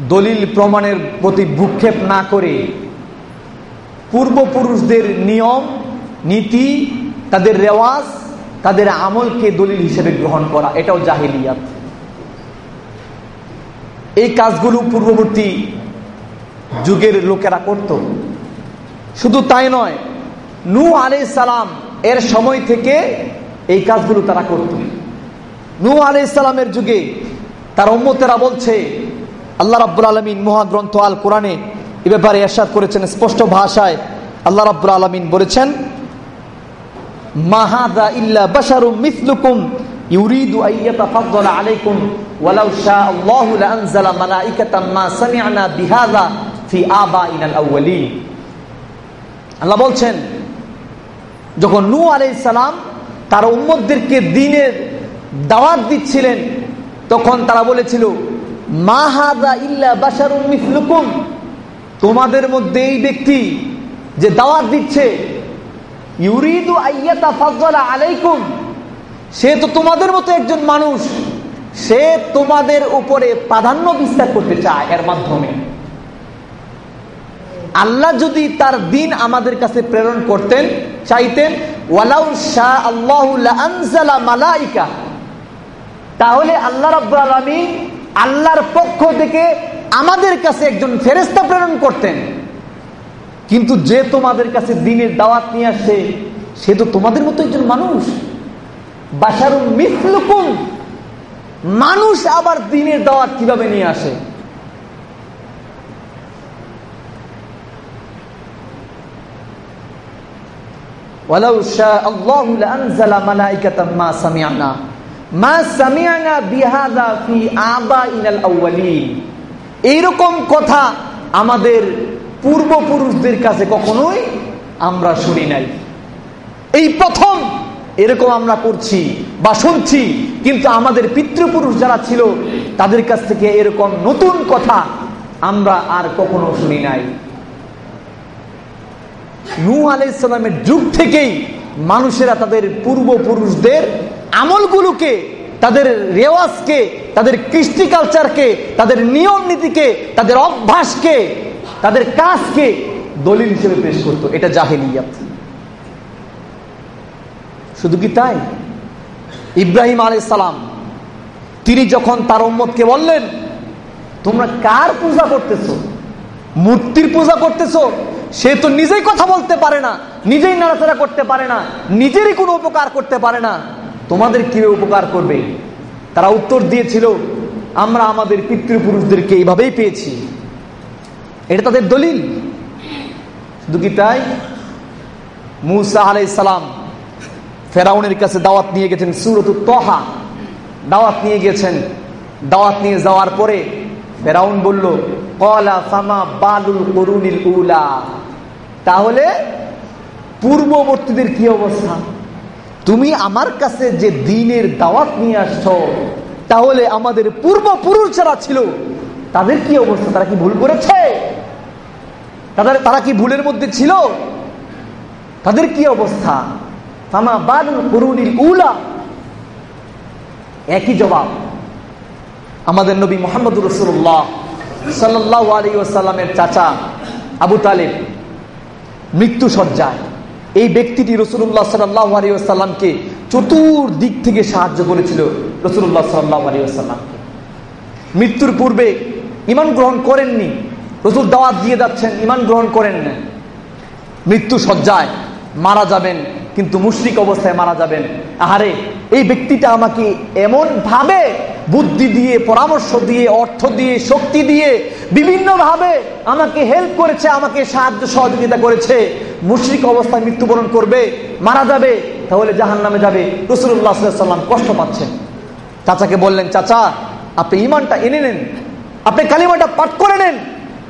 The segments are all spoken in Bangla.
দলিল প্রমাণের প্রতি ভূক্ষেপ না করে পূর্বপুরুষদের নিয়ম, নীতি, তাদের রেওয়াজ, তাদের আমলকে দলিল হিসেবে গ্রহণ করা, এটাও জাহিলিয়াত। এই কাজগুলো পূর্ববর্তী যুগের লোকেরা করত। শুধু তাই নয় নু আলি সালাম এর সময় থেকে এই কাজগুলো তারা করত। নু আলি সালামের যুগে তার উম্মতেরা বলছে আল্লাহ রাব্বুল আলমিন মহাগ্রন্থ আল কোরআনে এ ব্যাপারে এরশাদ করেছেন স্পষ্ট ভাষায়। আল্লাহ রাব্বুল আলমিন বলেছেন মাহাদা ইল্লা বাশারুম মিসলুকুম ইউরিদু আইয়াতাফাদ্দালা আলাইকুম ওয়ালাউ শাআল্লাহু লাআনজালা মালাইকাতাম মা সামি'না বিহাযা ফি আবাইনাল আউয়ালিন আল্লাহ বলছেন, যখন নূহ আলাইহিস সালাম তার উম্মতদেরকে দ্বীনের দাওয়াত দিচ্ছিলেন, তখন তারা বলেছিল মিসলুকুম। তোমাদের মধ্যে এই ব্যক্তি যে দাওয়াত দিচ্ছে আইয়াতা আলাইকুম, সে তো তোমাদের মতো একজন মানুষ। সে তোমাদের উপরে প্রাধান্য বিস্তার করতে চায় এর মাধ্যমে। আল্লাহ যদি তার দিন আমাদের কাছে প্রেরণ করতেন, চাইতেন, ওয়ালাউ মালাইকা, তাহলে আল্লাহ আলামিন আল্লাহর পক্ষ থেকে আমাদের কাছে একজন ফেরেস্তা প্রেরণ করতেন। কিন্তু যে তোমাদের কাছে দিনের দাওয়াত নিয়ে আসে, সে তো তোমাদের মতো একজন মানুষ। বাসারুম মিসলুকুম। মানুষ আবার দিনের দাওয়াত কীভাবে নিয়ে আসে? ওয়ালাউ শাহ আল্লাহু মালাইকাতাম মা মা সামিয়ানা বিহাদা ফি আবা ইনাল আউ্বালিন এইরকম কথা আমাদের পূর্বপুরুষদের কাছে কখনোই আমরা শুনি নাই। এই প্রথম এরকম আমরা করছি বা শুনছি, কিন্তু আমাদের পিতৃপুরুষ যারা ছিল, তাদের কাছ থেকে এরকম নতুন কথা আমরা আর কখনো শুনি নাই। নু আলাইসালামের যুগ থেকেই মানুষেরা তাদের পূর্বপুরুষদের আমলগুলোকে, তাদের রেওয়াজকে, তাদের কৃষ্টি কালচারকে তাদের নিয়ম নীতিকে, তাদের অভ্যাসকে, তাদের কাজকে দলিল হিসেবে পেশ করত। এটা জাহেলিয়াত। শুধু কি তাই? ইব্রাহিম সালাম তিনি যখন তার উম্মতকে বললেন, তোমরা কার পূজা করতেছ? মূর্তির পূজা করতেছো? সে তো নিজেই কথা বলতে পারে না, নিজেই নাড়াচাড়া করতে পারে না, নিজেরই কোনো উপকার করতে পারে না। তোমাদের কীভাবে উপকার করবে? তারা উত্তর দিয়েছিল, আমরা আমাদের পিতৃপুরুষদেরকে এইভাবেই পেয়েছি। এটা তাদের দলিল। শুধু কি তাই? মুসা আলাই সালাম ফেরাউনের কাছে দাওয়াত নিয়ে গেছেন সুরত তহা। দাওয়াত নিয়ে গেছেন। দাওয়াত নিয়ে যাওয়ার পরে ফেরাউন বলল কলা ফামা বালুল করুনিল উলা? তাহলে পূর্ববর্তীদের কি অবস্থা? তুমি আমার কাছে যে দিনের দাওয়াত নিয়ে আসছ, তাহলে আমাদের পূর্বপুরুষ যারা ছিল, তাদের কি অবস্থা? তারা কি ভুল করেছে? তাদের, তারা কি ভুলের মধ্যে ছিল? তাদের কি অবস্থা? বালুল করুনিল উলা। একই জবাব। আমাদের নবী মোহাম্মদ রসুল্লাহ সাল্লাহ আলী ওসাল্লামের চাচা আবু তালেব মৃত্যু সজ্জায় এই ব্যক্তিটি রসুল্লাহ সাল্লাহ আলী চতুর্দিক থেকে সাহায্য করেছিল রসুল্লাহ সাল্লাহ আলী মৃত্যুর পূর্বে ইমান গ্রহণ করেননি। রসুল দাওয়াত দিয়ে যাচ্ছেন ইমান গ্রহণ করেন না। মৃত্যু সজ্জায় মারা যাবেন, কিন্তু মুশরিক অবস্থায় মারা যাবেন। আহারে, এই ব্যক্তিটা আমাকে এমন ভাবে বুদ্ধি দিয়ে, পরামর্শ দিয়ে, অর্থ দিয়ে, শক্তি দিয়ে বিভিন্ন ভাবে আমাকে হেল্প করেছে, আমাকে সাহায্য সহযোগিতা করেছে। মুশরিক অবস্থায় মৃত্যুবরণ করবে, মারা যাবে, তাহলে জাহান নামে যাবে রসুল্লাহ সাল্লাম কষ্ট পাচ্ছেন। চাচাকে বললেন, চাচা, আপনি ইমানটা এনে নেন। আপনি কালিমাটা পাঠ করে নেন।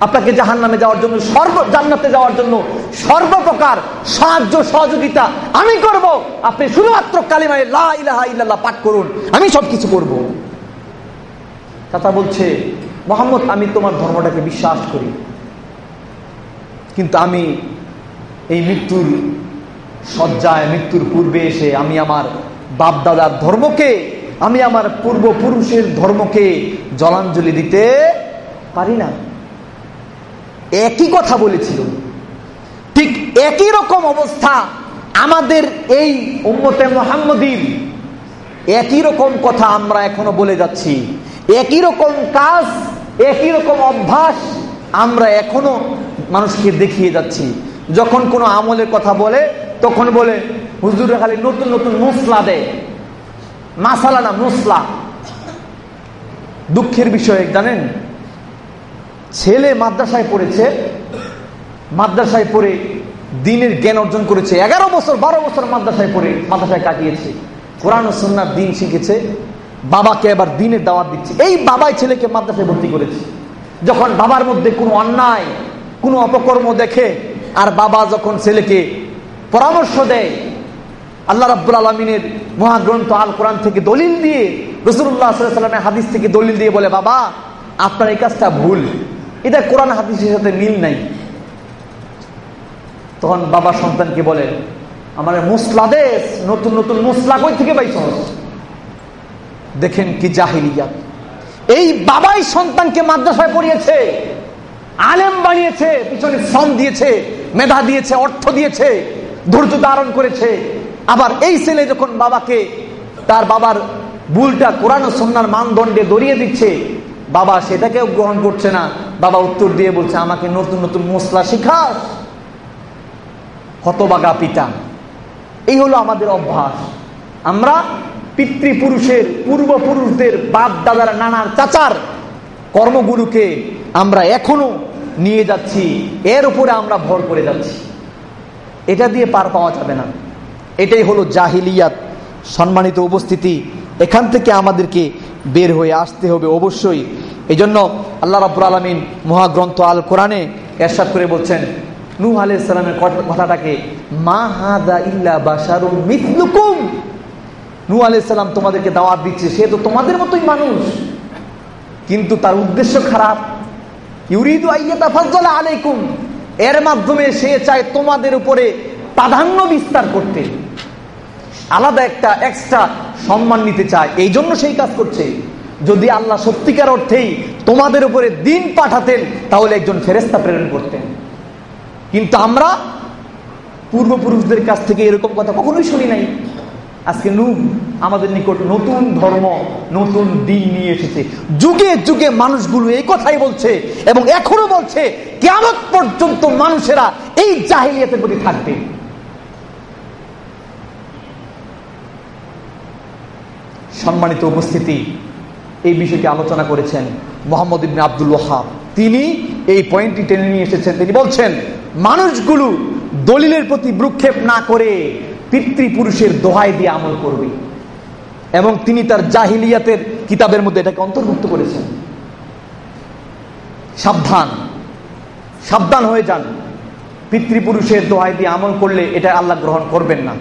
আপনাকে জাহান নামে যাওয়ার জন্য, সর্ব, জান্নাতে যাওয়ার জন্য সর্বপ্রকার সাহায্য, সহযোগিতা আমি করব। আপনি শুধুমাত্র কালিমায় লা ইলাহা ইল্লাল্লাহ পাঠ করুন, আমি সব কিছু করব। চাচা বলছে, মোহাম্মদ, আমি তোমার ধর্মটাকে বিশ্বাস করি। কিন্তু আমি এই মৃত্যুর শয্যায়, মৃত্যুর পূর্বে এসে আমি আমার বাপদাদার ধর্মকে, আমি আমার পূর্বপুরুষের ধর্মকে জলাঞ্জলি দিতে পারি না। একই কথা বলেছিল। ঠিক একই রকম অবস্থা আমাদের এই উম্মতে মোহাম্মদীর। একই রকম কথা আমরা এখনও বলে যাচ্ছি। একই রকম কাজ, একই রকম অভ্যাস আমরা এখনও মানুষকে দেখিয়ে যাচ্ছি। যখন কোনো আমলের কথা বলে, তখন বলে, হুজুর খালি নতুন নতুন মশলা দেয় মাসালা না মশলা দুঃখের বিষয়, জানেন? ছেলে মাদ্রাসায় পড়েছে, মাদ্রাসায় পড়ে দিনের জ্ঞান অর্জন করেছে, এগারো বছর, বারো বছর মাদ্রাসায় পড়ে, মাদ্রাসায় কাটিয়েছে। কোরআন সন্ন্যার দিন শিখেছে, বাবাকে এবার দিনের দাওয়াত দিচ্ছে। এই বাবাই ছেলেকে মাদ্রাসায় ভর্তি করেছে। যখন বাবার মধ্যে কোনো অন্যায়, কোনো অপকর্ম দেখে আর বাবা যখন ছেলেকে পরামর্শ দেয়, আল্লাহ রাব্বুল আলমিনের মহাগ্রন্থ আল কোরআন থেকে দলিল দিয়ে রসুল্লাহ সাল্লামের হাদিস থেকে দলিল দিয়ে বলে, বাবা, আপনার এই কাজটা ভুল। এটা কোরআন হাদিসের সাথে মিল নাই। তখন বাবা সন্তানকে বলে, আমার মুসলাদেশ নতুন নতুন মুসলা কই থেকে পাইছ দেখেন কি জাহিলিয়া এই বাবাই সন্তানকে মাদ্রাসায় পড়িয়েছে, আলেম বানিয়েছে, পিছনে শ্রম দিয়েছে মেধা দিয়েছে, অর্থ দিয়েছে, ধৈর্য ধারণ করেছে। আবার এই ছেলে যখন বাবাকে, তার বাবার ভুলটা কোরআন সন্ন্যার মানদণ্ডে দড়িয়ে দিচ্ছে, বাবা সেটাকেও গ্রহণ করছে না। বাবা উত্তর দিয়ে বলছে, আমাকে নতুন নতুন মশলা শিখাস। হতবাগা পিতা। এই হলো আমাদের অভ্যাস। আমরা পিতৃপুরুষের পূর্বপুরুষদের বাপ দাদার নানার, চাচার কর্মগুরুকে আমরা এখনও নিয়ে যাচ্ছি। এর উপরে আমরা ভর করে যাচ্ছি। এটা দিয়ে পার পাওয়া যাবে না। এটাই হলো জাহিলিয়াত, সম্মানিত উপস্থিতি। এখান থেকে আমাদেরকে বের হয়ে আসতে হবে অবশ্যই। এই জন্য আল্লাহ রাবুর আলমিন মহাগ্রন্থ আল কোরআনে এরশাদ করে বলছেন, নূহ আলাই সালামের কথাটাকে, মা হাদা ইল্লা বাসারু মিথলুকুম। সালাম তোমাদেরকে দাওয়াত দিচ্ছে। সে তো তোমাদের মতোই মানুষ। কিন্তু তার উদ্দেশ্য খারাপ। ইউরিদু আলাইকুম। এর মাধ্যমে সে চায় তোমাদের উপরে প্রাধান্য বিস্তার করতে। আলাদা একটা এক্সট্রা সম্মান নিতে চায়। এই জন্য সেই কাজ করছে। যদি আল্লাহ সত্যিকার অর্থেই তোমাদের উপরে দিন পাঠাতেন, তাহলে একজন ফেরেস্তা প্রেরণ করতেন। কিন্তু আমরা পূর্বপুরুষদের কাছ থেকে এরকম কথা কখনোই শুনি নাই। আজকে নু আমাদের নিকট নতুন ধর্ম, নতুন দিন নিয়ে এসেছে। যুগে যুগে মানুষগুলো এই কথাই বলছে এবং এখনও বলছে কেমন পর্যন্ত মানুষেরা এই জাহিলিয়াতের প্রতি থাকবে। সম্মানিত উপস্থিতি, এই বিষয়টি আলোচনা করেছেন মোহাম্মদ ইবনে আব্দুল ওহাব তিনি এই পয়েন্টটি টেনে নিয়ে এসেছেন। তিনি বলছেন, মানুষগুলো দলিলের প্রতি ভ্রুক্ষেপ না করে পিতৃপুরুষের দোহাই দিয়ে আমল করবে। এবং তিনি তার জাহিলিয়াতের কিতাবের মধ্যে এটাকে অন্তর্ভুক্ত করেছেন। সাবধান। সাবধান হয়ে যান। পিতৃপুরুষের দোহাই দিয়ে আমল করলে এটা আল্লাহ গ্রহণ করবেন না।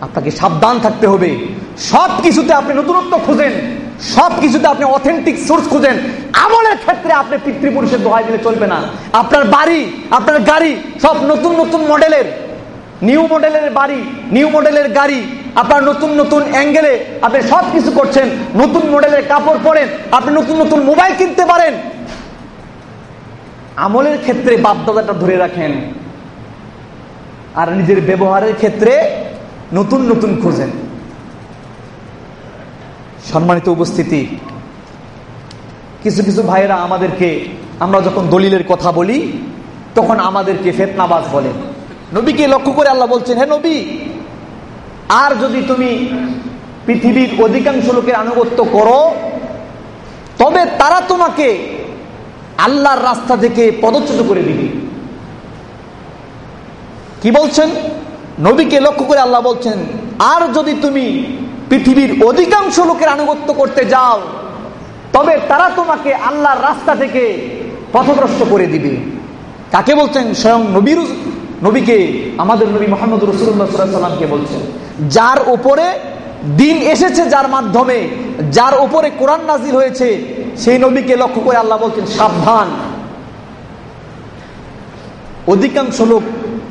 আপনাকে সাবধান থাকতে হবে। সব কিছুতে আপনি নতুনত্ব খুঁজেন। সব কিছুতে আপনি অথেন্টিক সোর্স খুঁজেন। আমলের ক্ষেত্রে আপনি পিতৃপুরুষের দোহাই দিলে চলবে না। আপনার বাড়ি, আপনার গাড়ি সব নতুন নতুন মডেলের নিউ মডেলের বাড়ি নিউ মডেলের গাড়ি, আপনার নতুন নতুন অ্যাঙ্গেলে আপনি সব কিছু করছেন, নতুন মডেলের কাপড় পরেন, আপনি নতুন নতুন মোবাইল কিনতে পারেন। আমলের ক্ষেত্রে বাপদাদাটা ধরে রাখেন। আর নিজের ব্যবহারের ক্ষেত্রে নতুন নতুন খোঁজেন। সম্মানিত উপস্থিতি, কিছু কিছু ভাইয়েরা আমাদেরকে, আমরা যখন দলিলের কথা বলি, তখন আমাদেরকে ফেতনাবাজ বলে। নবীকে লক্ষ্য করে আল্লাহ বলছেন, হে নবী, আর যদি তুমি পৃথিবীর অধিকাংশ লোকের আনুগত্য করো, তবে তারা তোমাকে আল্লাহর রাস্তা থেকে পদচ্যুত করে দিবে। কি বলছেন? নবীকে লক্ষ্য করে আল্লাহ বলছেন, আর যদি তুমি পৃথিবীর অধিকাংশ লোকের আনুগত্য করতে যাও, তবে তারা তোমাকে আল্লাহর রাস্তা থেকে পথগ্রস্ত করে দিবে। কাকে বলছেন? স্বয়ং নবীর নবীকে, আমাদের নবী মোহাম্মদ রসুল্লাহ সাল্লামকে বলছেন, যার উপরে দিন এসেছে যার মাধ্যমে, যার উপরে কোরআন নাজিল হয়েছে, সেই নবীকে লক্ষ্য করে আল্লাহ বলছেন, সাবধান। অধিকাংশ লোক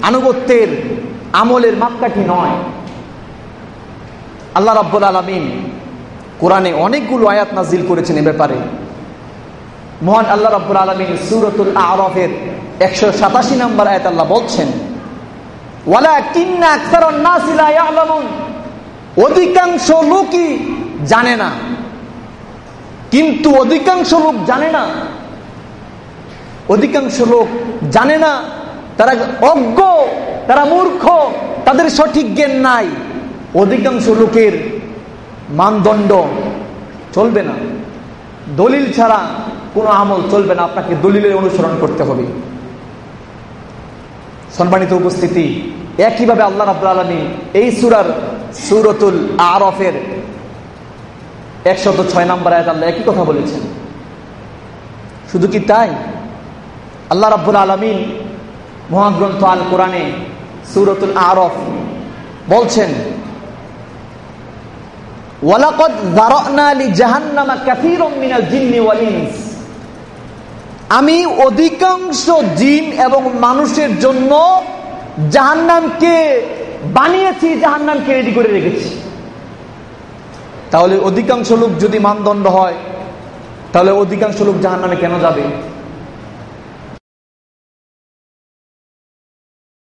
আনুগত্যের আমলের মাপকাঠি নয়। আল্লাহ রাব্বুল আলমিন কোরআনে অনেকগুলো আয়াত নাজিল করেছেন এ ব্যাপারে। মহান আল্লাহ রব্বুল আলমিন সুরতুল আরফের একশো সাতাশি নম্বর আয়াত আল্লাহ বলছেন অধিকাংশ লোকই জানে না। কিন্তু অধিকাংশ লোক জানে না। অধিকাংশ লোক জানে না, তারা অজ্ঞ, তারা মূর্খ, তাদের সঠিক জ্ঞান নাই। অধিকাংশ লোকের মানদণ্ড চলবে না। দলিল ছাড়া কোনো আমল চলবে না, আপনাকে দলিলের অনুসরণ করতে হবে। সম্মানিত উপস্থিতি, একইভাবে আল্লাহ রাবুল আলমী এই সুরার সুরতুল আরফের একশত ছয় নম্বর আয়াত আল্লাহ একই কথা বলেছেন। শুধু কি তাই? আল্লাহ রাব্বুল আলমিন মহাগ্রন্থ আল কোরআনে সুরতুল আরফ বলছেন, ওয়ালাকদ যারানা লি জাহান্নামা কাসীরুম মিনাল জিন্নি ওয়াল আমি অধিকাংশ জিন এবং মানুষের জন্য জাহান্নামকে বানিয়েছি, জাহান্নামকে রেডি করে রেখেছি। তাহলে অধিকাংশ লোক যদি মানদণ্ড হয়, তাহলে অধিকাংশ লোক জাহান্নামে কেন যাবে?